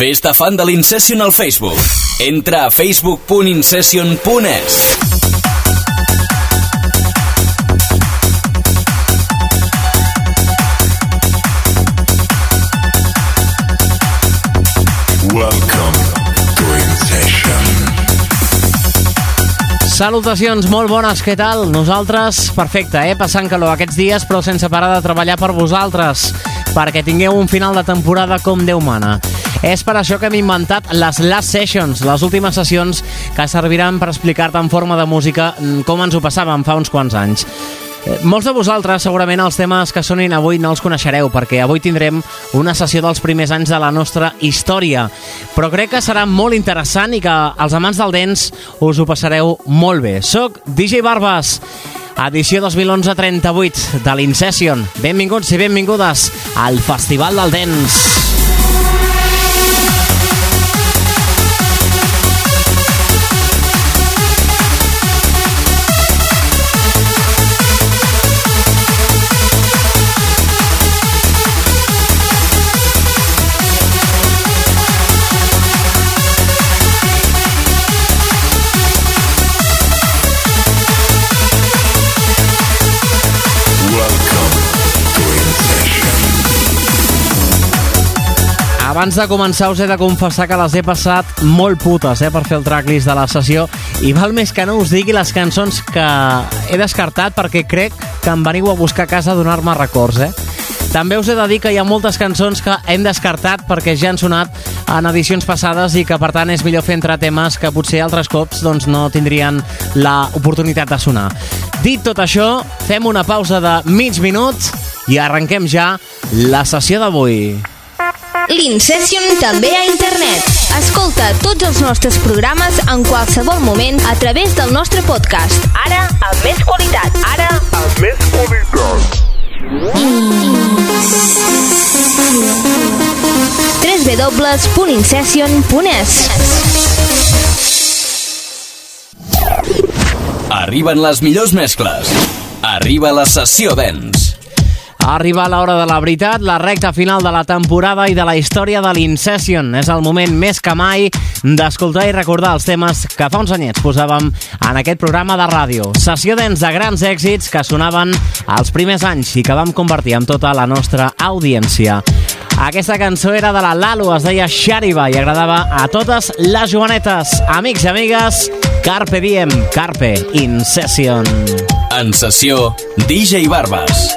Fes-te fan de l'Incession al Facebook. Entra a facebook.incession.es. Welcome to Incession. Salutacions, molt bones, què tal? Nosaltres, perfecte, eh? Passant calor aquests dies, però sense parar de treballar per vosaltres, perquè tingueu un final de temporada com Déu mana. És per això que hem inventat les Last Sessions, les últimes sessions que serviran per explicar-te en forma de música com ens ho passàvem fa uns quants anys. Eh, Molts de vosaltres segurament els temes que sonin avui no els coneixereu perquè avui tindrem una sessió dels primers anys de la nostra història però crec que serà molt interessant i que els amants del dents us ho passareu molt bé. Soc DJ Barbas, edició 2011-38 de l'Incession. Benvinguts i benvingudes al Festival del Dents. Abans de començar us he de confessar que les he passat molt putes eh, per fer el tracklist de la sessió i val més que no us digui les cançons que he descartat perquè crec que em veniu a buscar a casa a donar-me records. Eh? També us he de dir que hi ha moltes cançons que hem descartat perquè ja han sonat en edicions passades i que per tant és millor fer entrar temes que potser altres cops doncs, no tindrien l'oportunitat de sonar. Dit tot això, fem una pausa de mig minut i arrenquem ja la sessió d'avui. L'Incession també a internet. Escolta tots els nostres programes en qualsevol moment a través del nostre podcast. Ara, amb més qualitat. Ara, amb més qualitat. www.incession.es Arriben les millors mescles. Arriba la sessió dents. Arriba l'hora de la veritat, la recta final de la temporada i de la història de l'Incession. És el moment més que mai d'escoltar i recordar els temes que fa uns anyets posàvem en aquest programa de ràdio. Sessió dents de grans èxits que sonaven als primers anys i que vam convertir en tota la nostra audiència. Aquesta cançó era de la Lalo, es deia Shariba i agradava a totes les jovenetes. Amics i amigues, Carpe Diem, Carpe Incession. En sessió, DJ Barbas.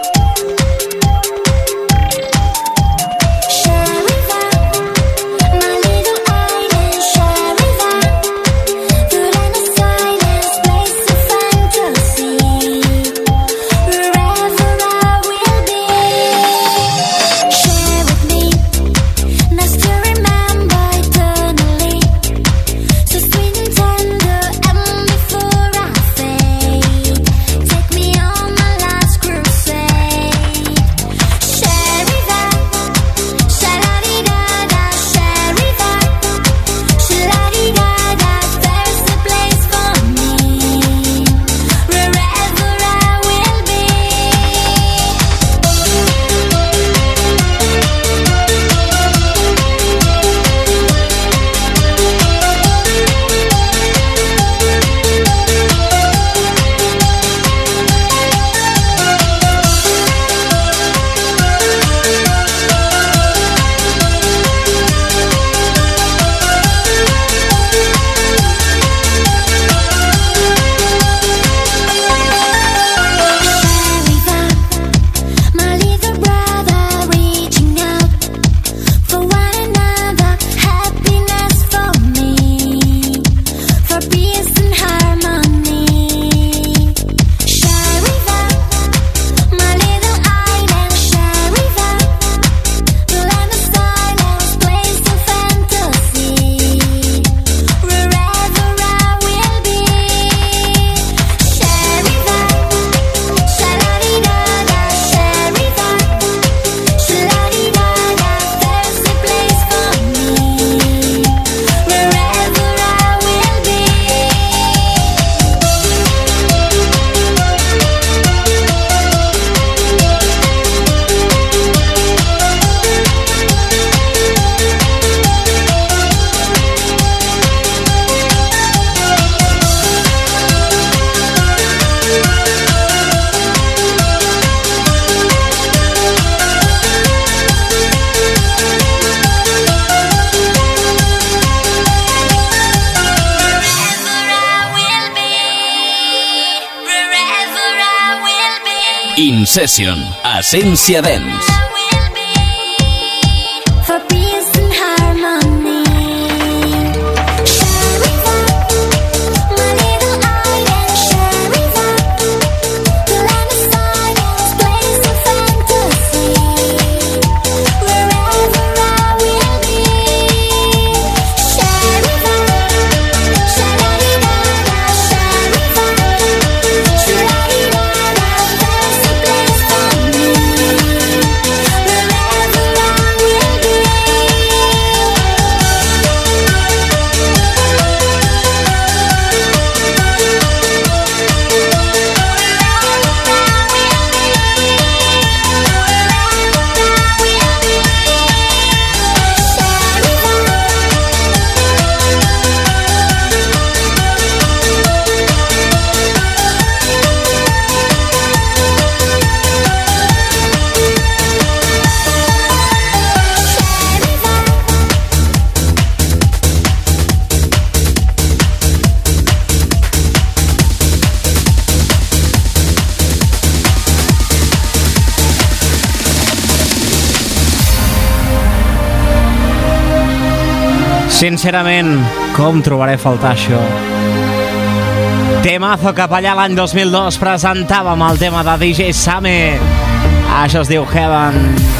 In Session, Asencia Dance. Sincerament, com trobaré a faltar això? Temazo cap allà l'any 2002 presentàvem el tema de DJ Same. Això es diu Heaven.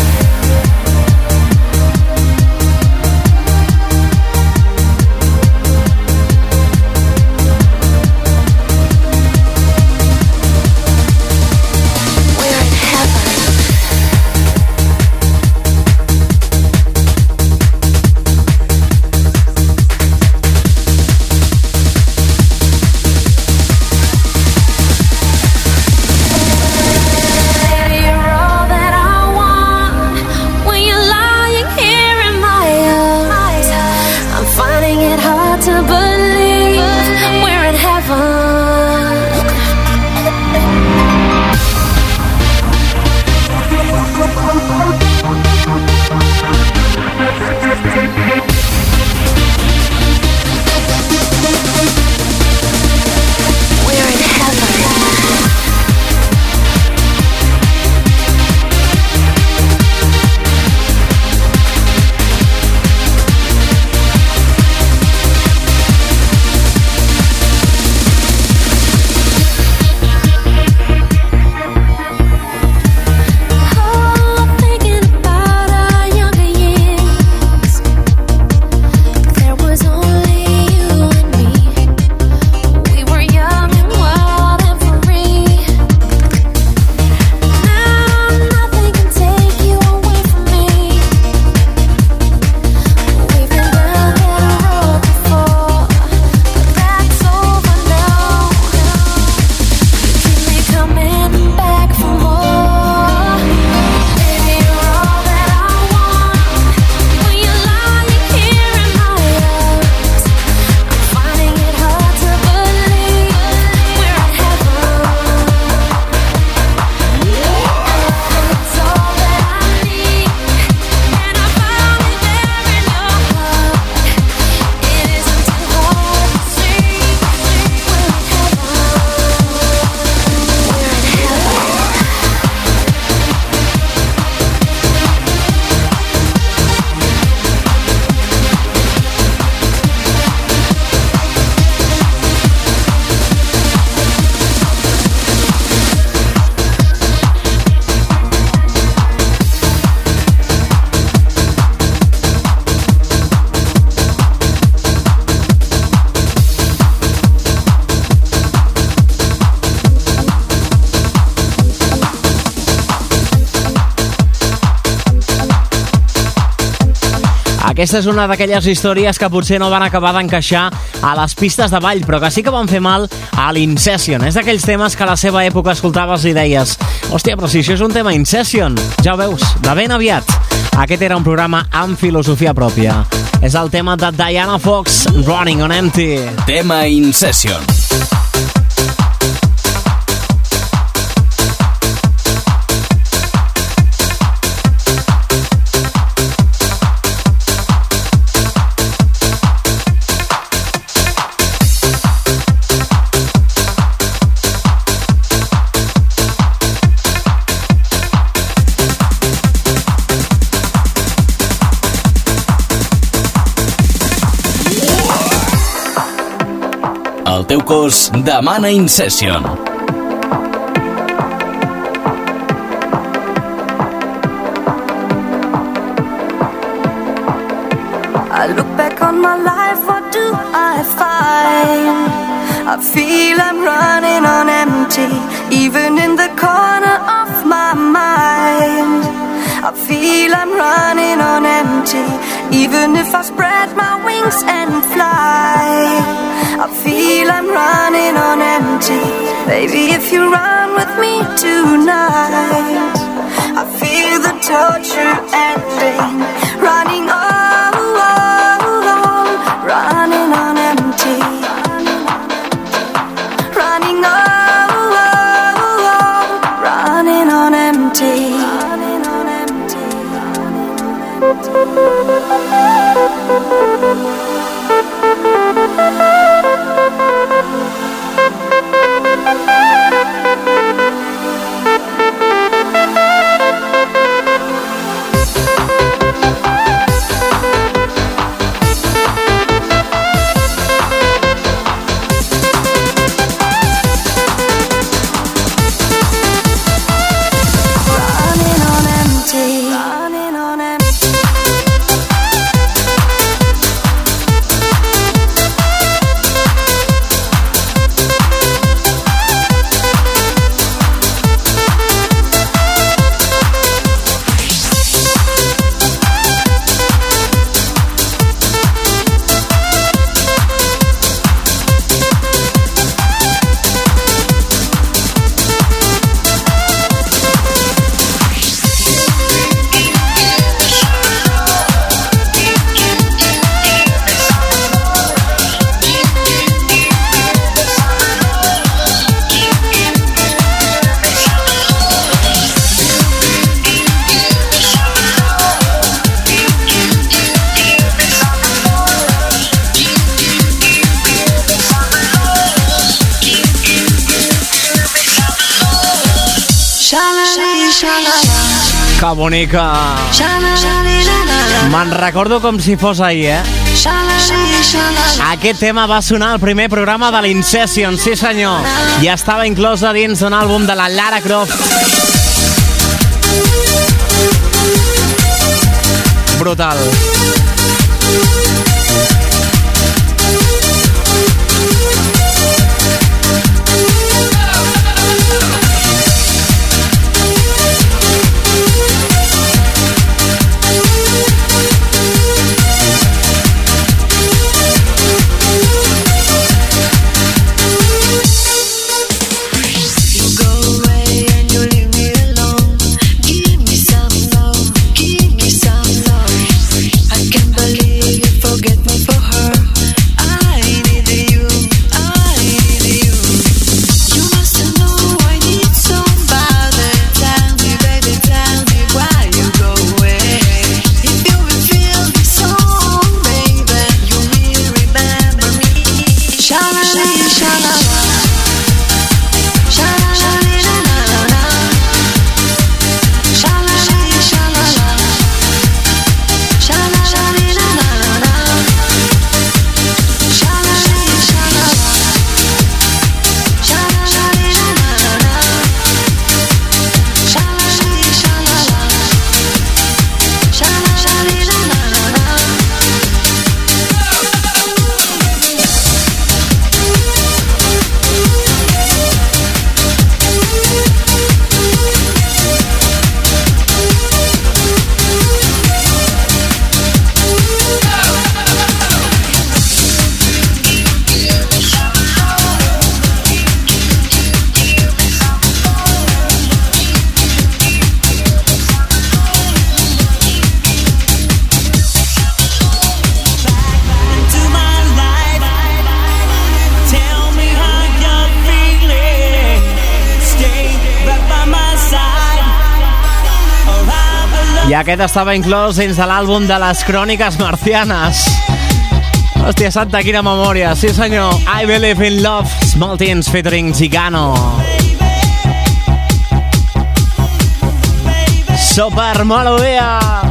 Aquesta és una d'aquelles històries que potser no van acabar d'encaixar a les pistes de ball, però que sí que van fer mal a l'Incession. És d'aquells temes que a la seva època escoltaves i deies hòstia, però si això és un tema Incession, ja ho veus, de ben aviat. Aquest era un programa amb filosofia pròpia. És el tema de Diana Fox, Running on Empty. Tema In El teu cos demana Incession. I look back on my life, what do I find? I feel I'm running on empty, even in the corner of my mind. I feel I'm running on empty, even if I spread my wings and fly. I feel I'm running on empty, baby. If you run with me tonight, I feel the torture ending, running on, Bonica! Me'n recordo com si fos ahir, eh? Aquest tema va sonar al primer programa de l'Incession, sí senyor. I estava inclòs a dins d'un àlbum de la Lara Croft. Brutal. You aquest estava inclòs dins de l'àlbum de les cròniques marcianes. Hòstia santa, quina memòria. Sí, senyor. I Believe in Love. Small Teens featuring Zigano. Super melodia.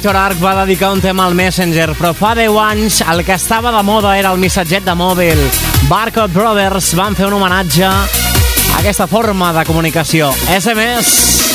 Víctor Arc va dedicar un tema al Messenger, però fa 10 anys el que estava de moda era el missatget de mòbil. Barcode Brothers van fer un homenatge a aquesta forma de comunicació. SMS...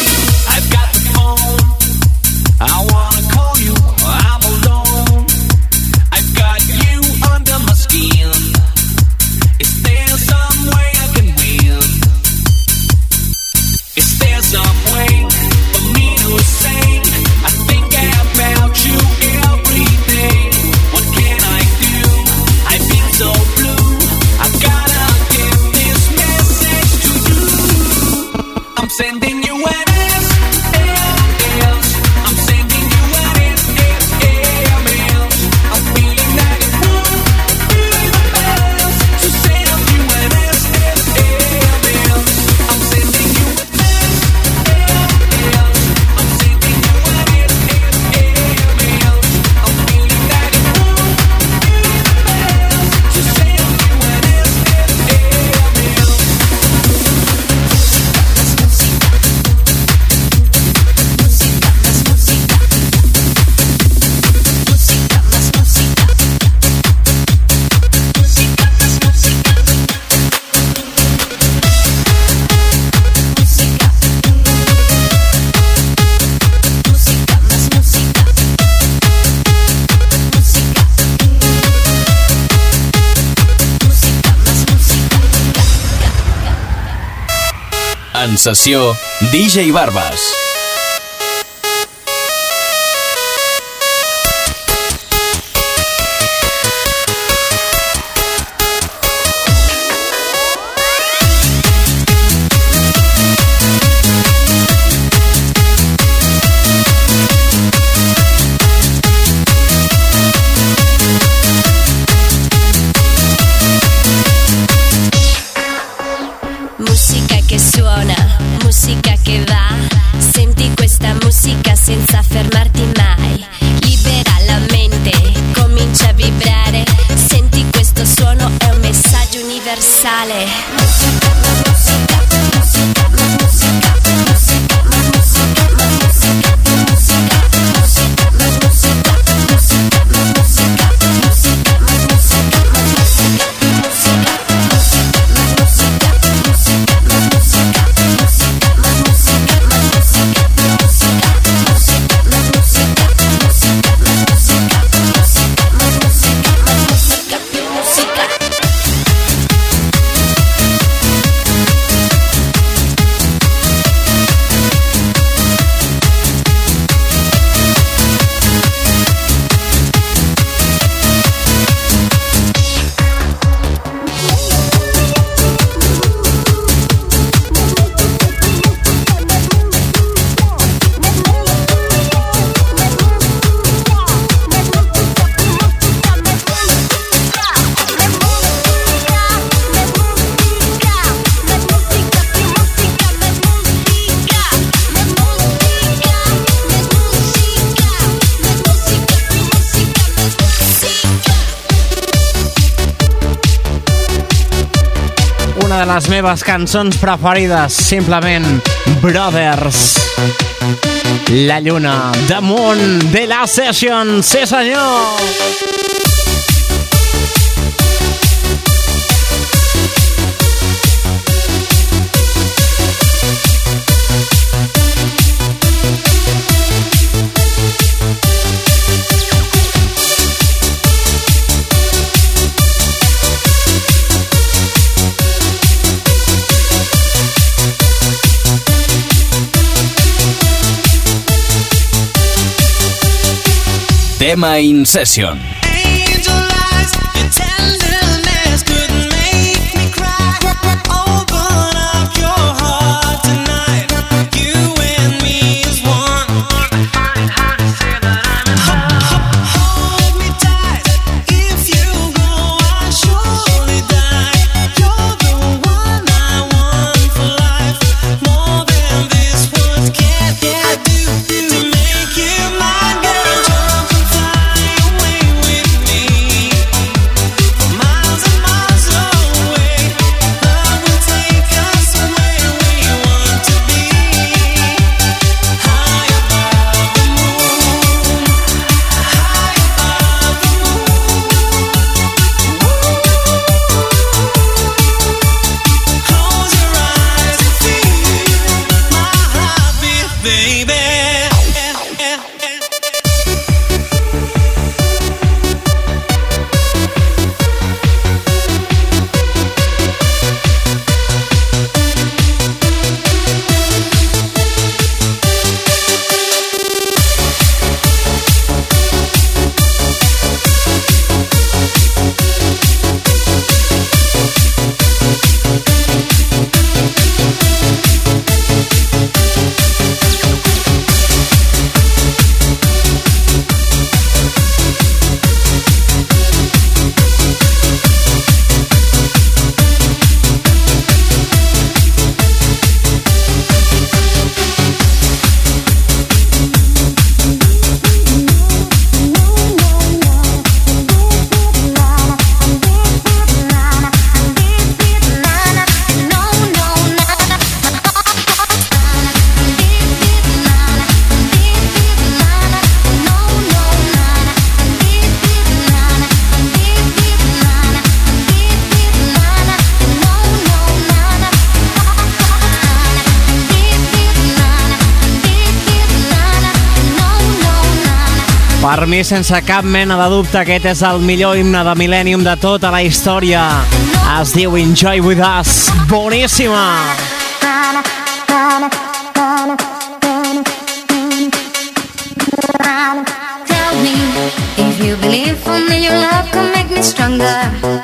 Sessió DJ Barbas. meves cançons preferides, simplement Brothers. La lluna damunt de la session, sí senyor! Emma In Session. Mi, sense cap mena de dubte, aquest és el millor himne de Millennium de tota la història. Es diu Enjoy With Us. Boníssima! Tell me if you believe only your love can make me stronger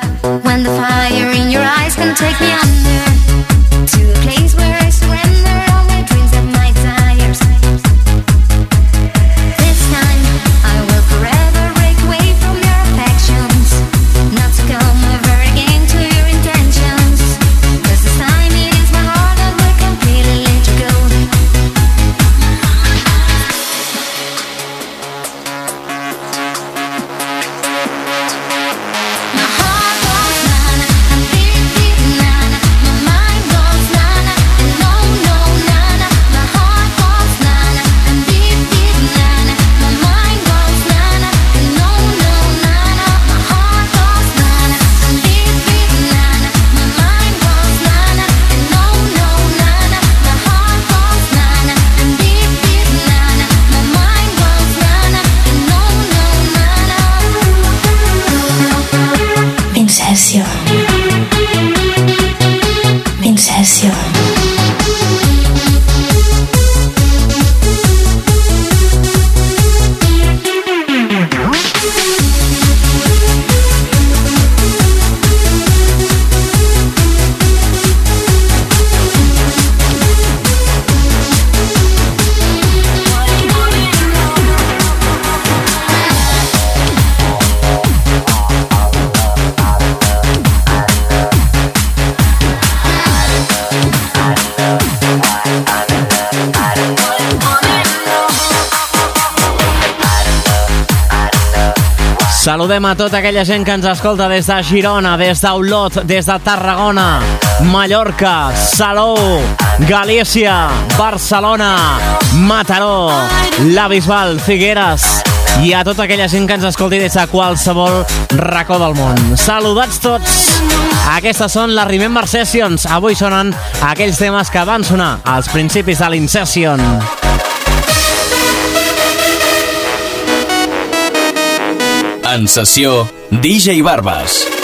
Saludem a tota aquella gent que ens escolta des de Girona, des d'Olot, des de Tarragona, Mallorca, Salou, Galícia, Barcelona, Mataró, La Bisbal, Figueres i a tota aquella gent que ens escolti des de qualsevol racó del món. Saludats tots! Aquestes són les Remember Sessions. Avui sonen aquells temes que van sonar als principis de l'Incession. En sessió, DJ Barbas. DJ Barbas.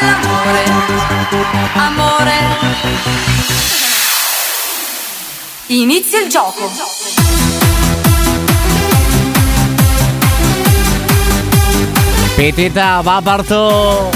all'amore, amore. Inizia il gioco. Inizia il gioco. Petita, va parto!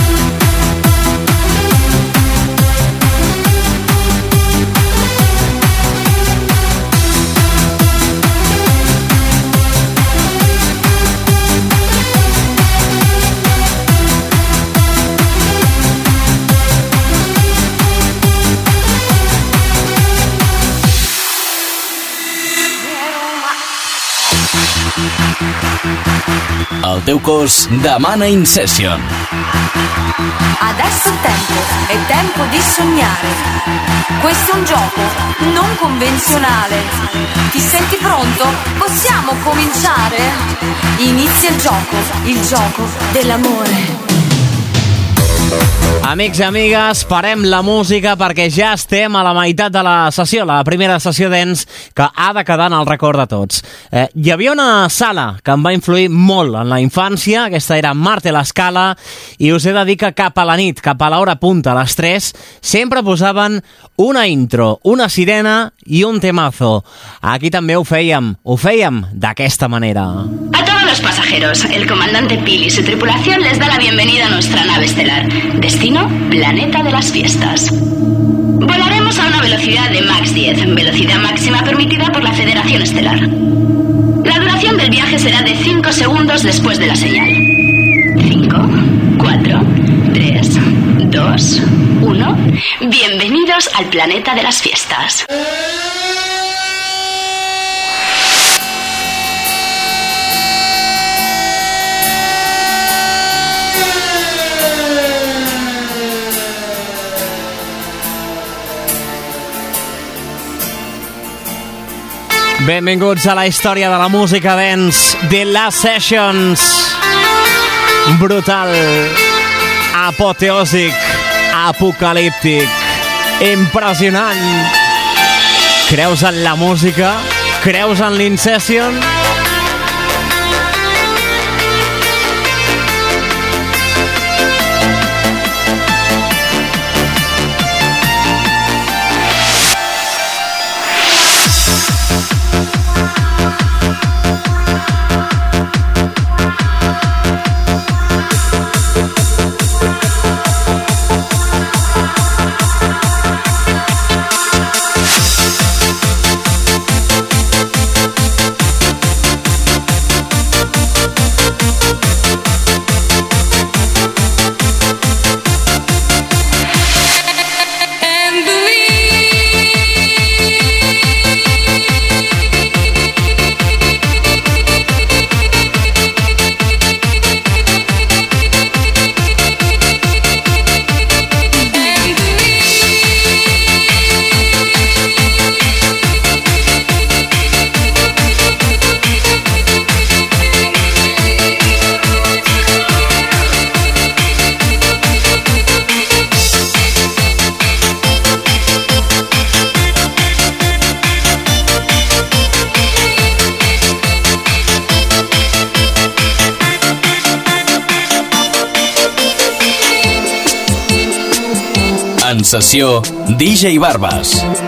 El teu cos demana Incession. Adesso è tempo, è tempo di sognare. Questo è un gioco non convenzionale. Ti senti pronto? Possiamo cominciare? Inizia il gioco, il gioco dell'amore. Amics i amigues, parem la música perquè ja estem a la meitat de la sessió, la primera sessió d'ens que ha de quedar en el record de tots. Eh, hi havia una sala que em va influir molt en la infància, aquesta era Marte l'Escala, i us he de dir que cap a la nit, cap a l'hora punta, a les 3, sempre posaven una intro, una sirena i un temazo. Aquí també ho fèiem, ho fèiem d'aquesta manera. A todos los pasajeros, el comandante Pil y su tripulación les da la bienvenida a nuestra nave estelar. Destino, planeta de las fiestas. Volaremos a una velocidad de max 10, velocidad máxima permitida por la Federación Estelar. La duración del viaje será de 5 segundos después de la señal. 5, 4, 3, 2, 1. Bienvenidos al planeta de las fiestas. Benvinguts a la història de la música dance The Last Sessions. Brutal, apoteòsic, apocalíptic, impressionant. Creus en la música? Creus en l'Incession? Sessió, DJ Barbas.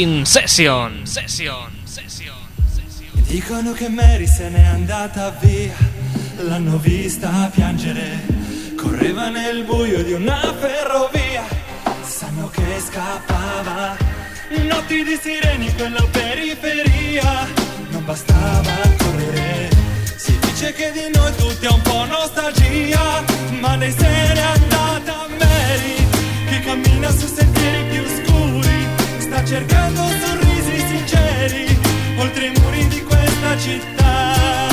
In Session. Session. Dicono che Mary se n'è andata via, l'hanno vista piangere, correva nel buio di una ferrovia, sanno che scappava, notti di sireni in quella periferia, non bastava correre, si dice che di noi tutti è un po' nostalgia, ma lei se n'è andata cercando sorrisi sinceri, oltre i muri di questa città.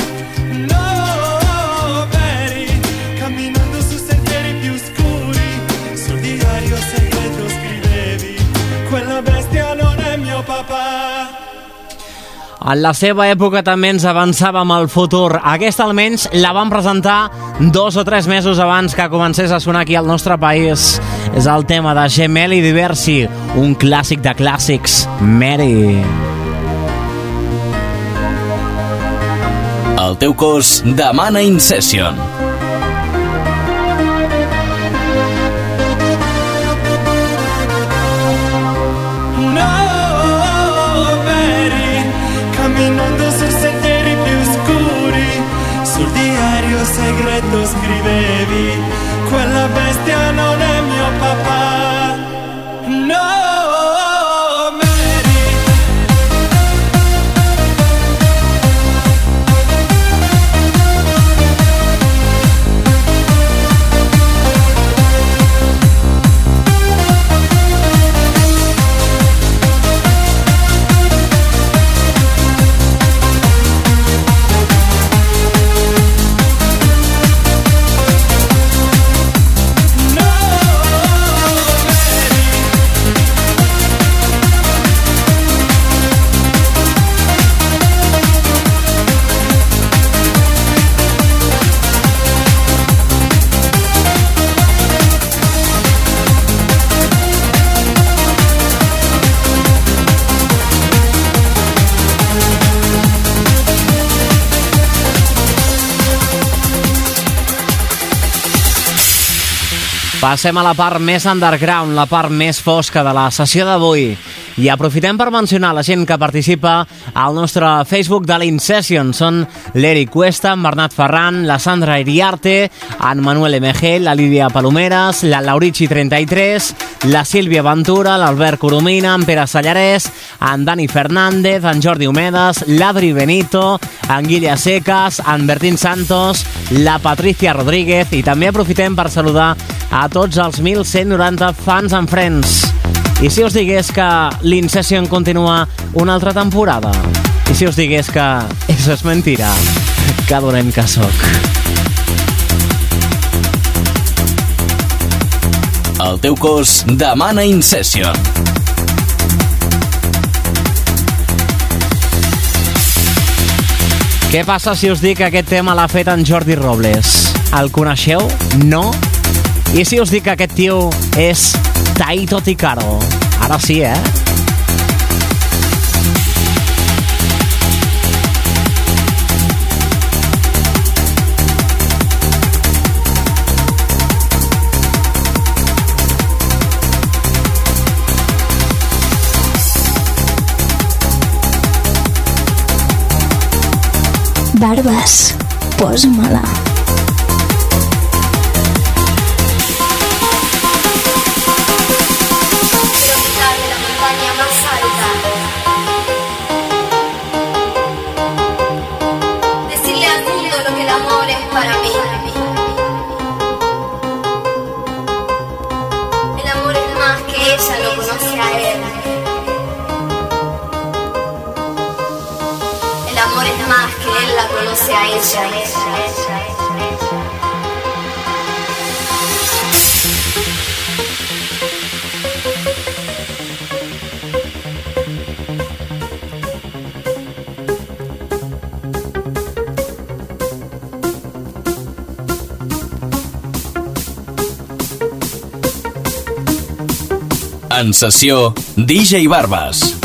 No, Mary, camminando su sentieri più scuri, sul segreto scrivevi, quella bestia non è mio papà. En la seva època també ens avançava amb el futur. Aquesta almenys la van presentar dos o tres mesos abans que comencés a sonar aquí al nostre país. És el tema de Gemelli Diversi, un clàssic de clàssics, Mary. El teu cos demana In Passem a la part més underground, la part més fosca de la sessió d'avui. I aprofitem per mencionar la gent que participa al nostre Facebook de l'Incession. Són l'Eric Cuesta, en Bernat Ferran, la Sandra Iriarte, en Manuel MG, la Lídia Palomeres, la Laurici33, la Sílvia Ventura, l'Albert Coromina, en Pere Sallarès, en Dani Fernández, en Jordi Homedes, l'Adri Benito, en Guilla Secas, en Bertín Santos, la Patricia Rodríguez i també aprofitem per saludar a tots els 1.190 fans en friends. I si us digués que l'Incession continua una altra temporada? I si us digués que això és mentira? Que dolent que sóc. El teu cos demana In Session. Què passa si us dic que aquest tema l'ha fet en Jordi Robles? El coneixeu? No? I si us dic que aquest tio és Taito Ticaro? Ara sí, eh? Barbes, posa-me-la. En sessió, DJ Barbas.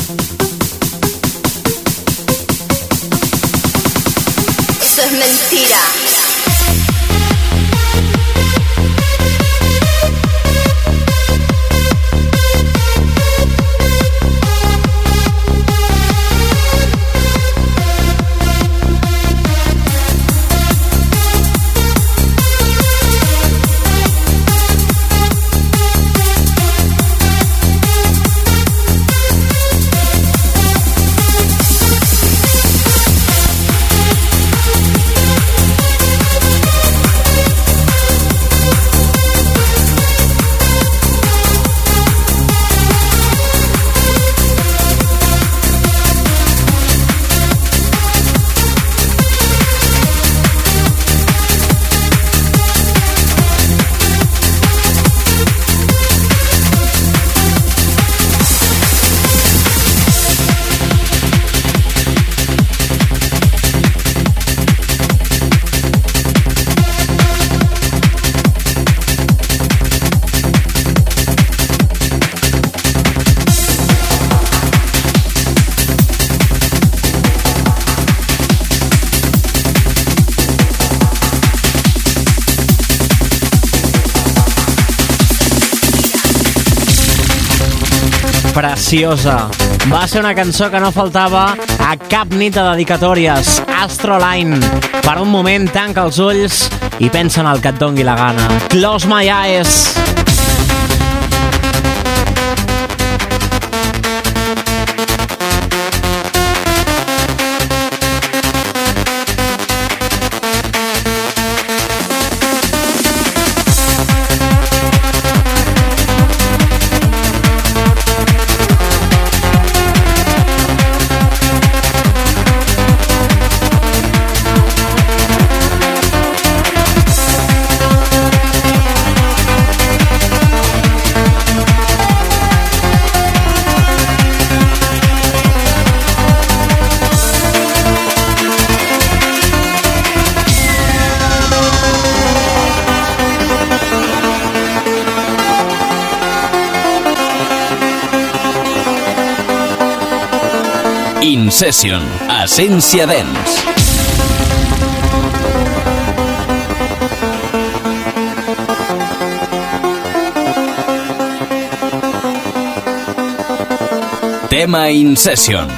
Preciosa. Va ser una cançó que no faltava a cap nit de dedicatòries. Astroline. Per un moment tanca els ulls i pensa en el que et dongui la gana. Close my eyes. Session, Essència Dens. Tema In Session.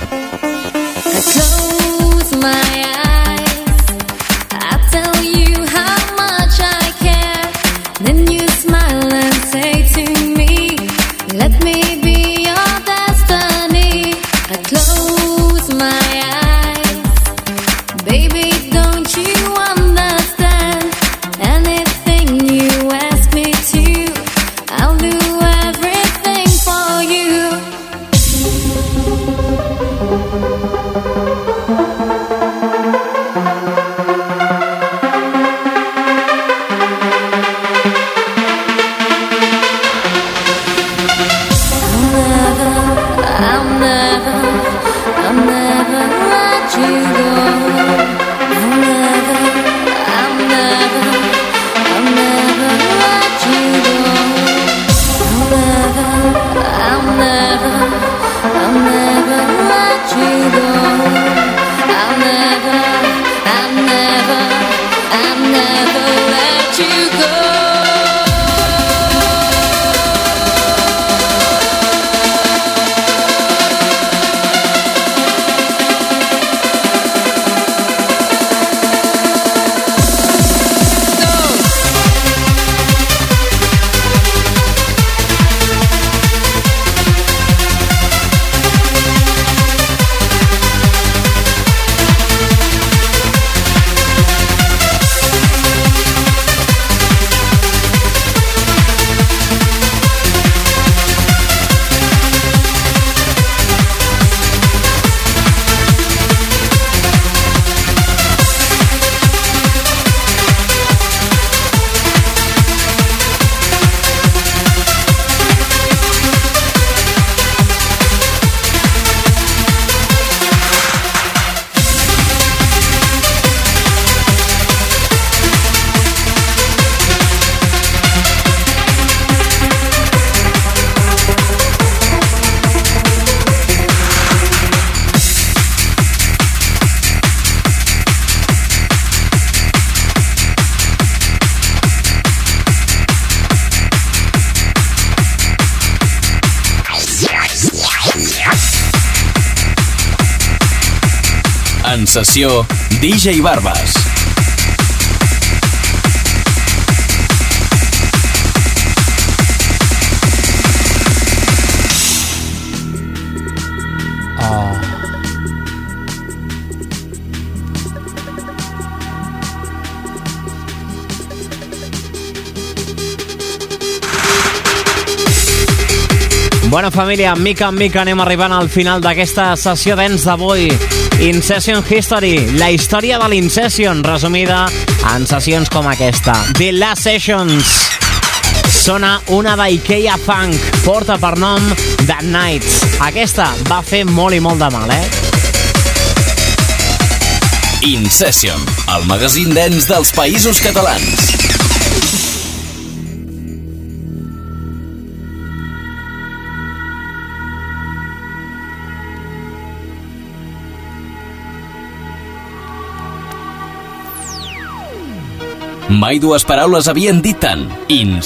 Sessió, DJ Barbas. Bona família, mica en mica anem arribant al final d'aquesta sessió d'ens d'avui. In Session History, la història de l'Incession, resumida en sessions com aquesta. The Last Sessions. Sona una d'Ikea Funk, porta per nom The Nights. Aquesta va fer molt i molt de mal, eh? In Session, el magazín dens dels països catalans. Mai dues paraules havien dit tant. In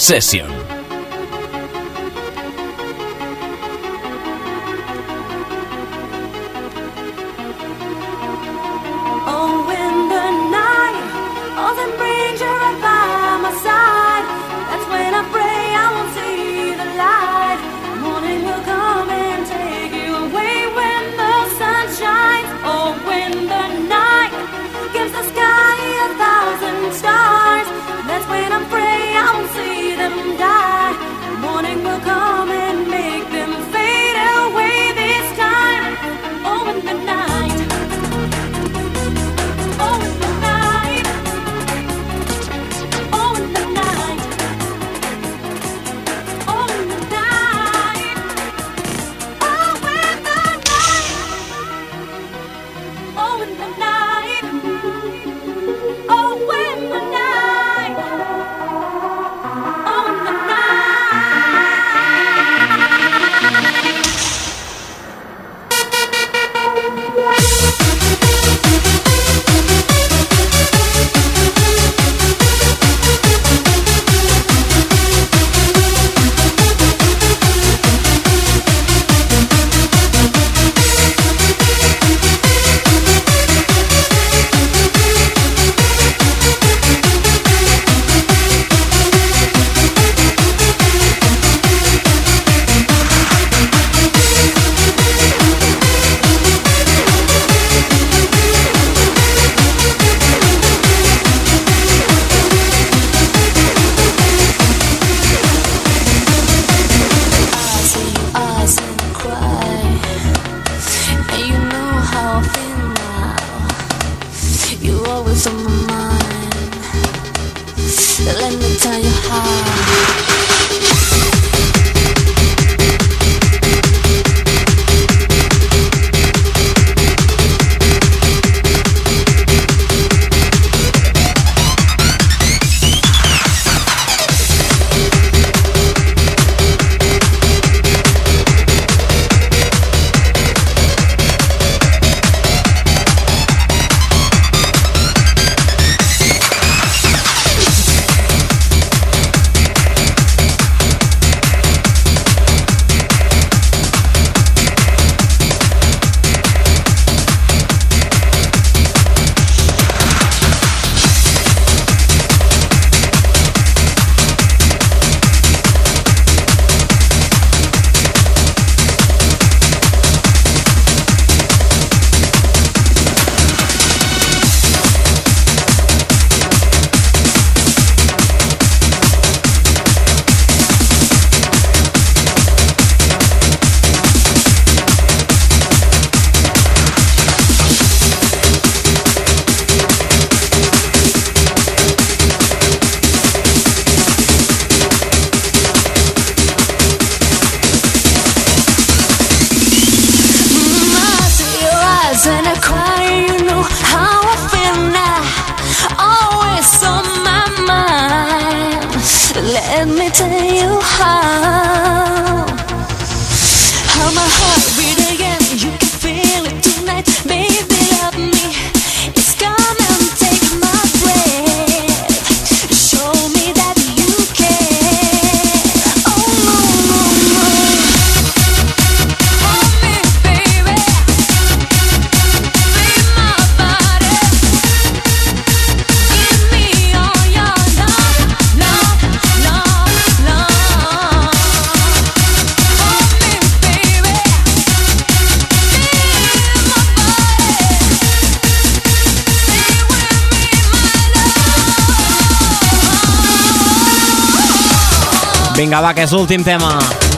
Vinga, va, que és l'últim tema. Vinga, va, que és l'últim tema.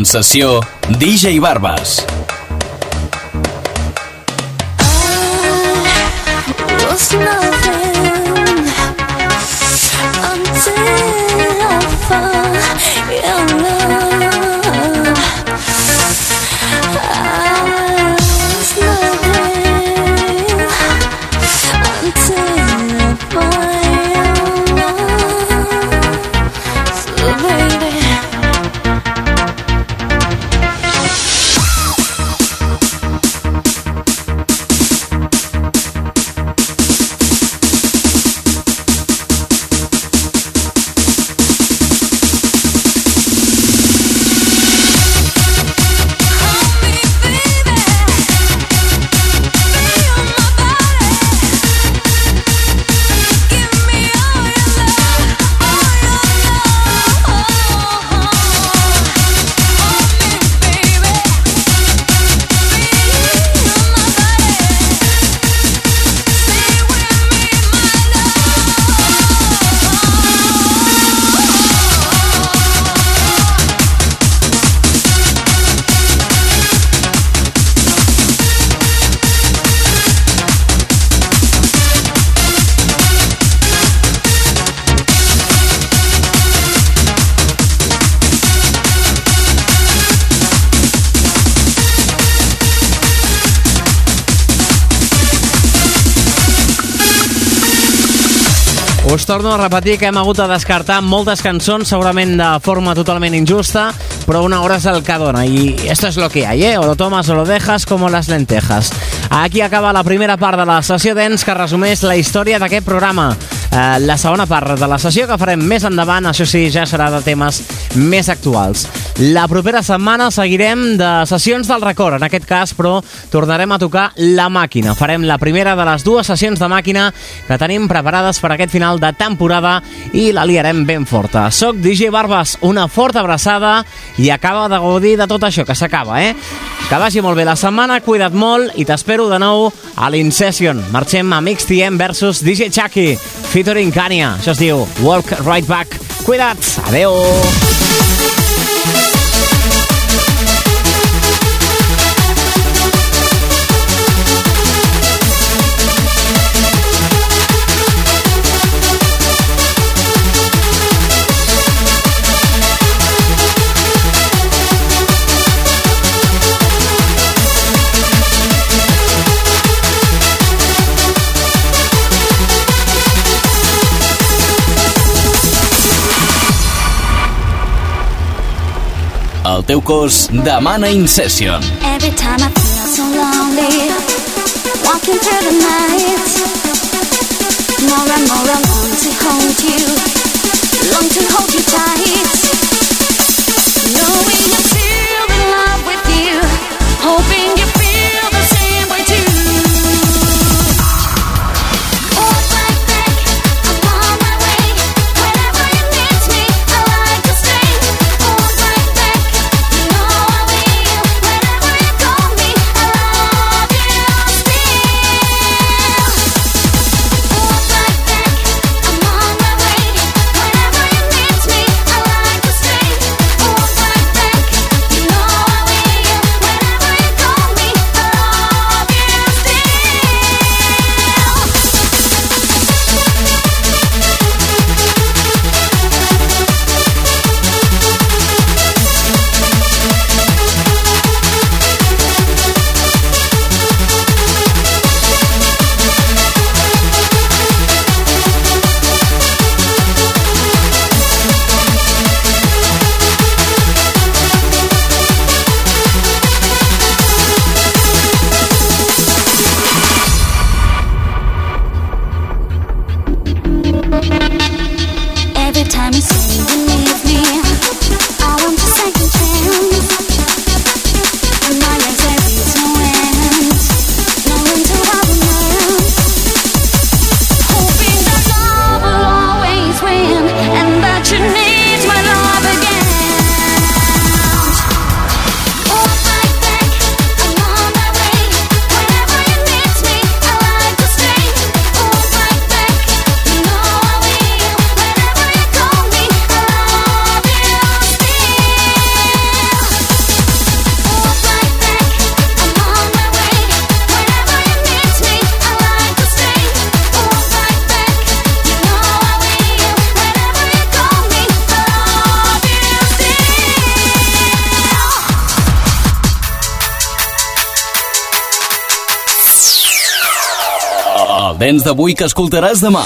Sensació DJ Barbas. Torno a repetir que hem hagut de descartar moltes cançons, segurament de forma totalment injusta, però una hora és el que dona, i esto es lo que hay, ¿eh? O lo tomas o lo dejas como las lentejas. Aquí acaba la primera part de la sessió d'ens que resumeix la història d'aquest programa. Eh, la segona part de la sessió que farem més endavant, això sí, ja serà de temes més actuals. La propera setmana seguirem de sessions del record, en aquest cas, però tornarem a tocar la màquina. Farem la primera de les dues sessions de màquina que tenim preparades per aquest final de temporada i la liarem ben forta. Soc DJ Barbas, una forta abraçada i acaba de gaudir de tot això que s'acaba, eh? Que vagi molt bé la setmana, cuida't molt i t'espero de nou a l'Incession. Marxem a Mix TM versus DJ Chucky, featuring Kanye. Això es diu Walk Right Back. Cuida't, adeu! El teu cos demana Incession. Every time I feel so lonely, walking through the night, more and more I long to hold you, long to hold you tight. Knowing you're still in love with you, hoping you d'avui que escoltaràs demà.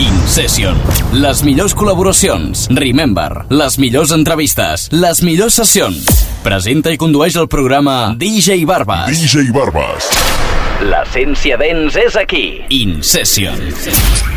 In Session. Les millors col·laboracions. Remember. Les millors entrevistes. Les millors sessions. Presenta i condueix el programa DJ Barbas. DJ Barbas. L'essència dents és aquí. In Session.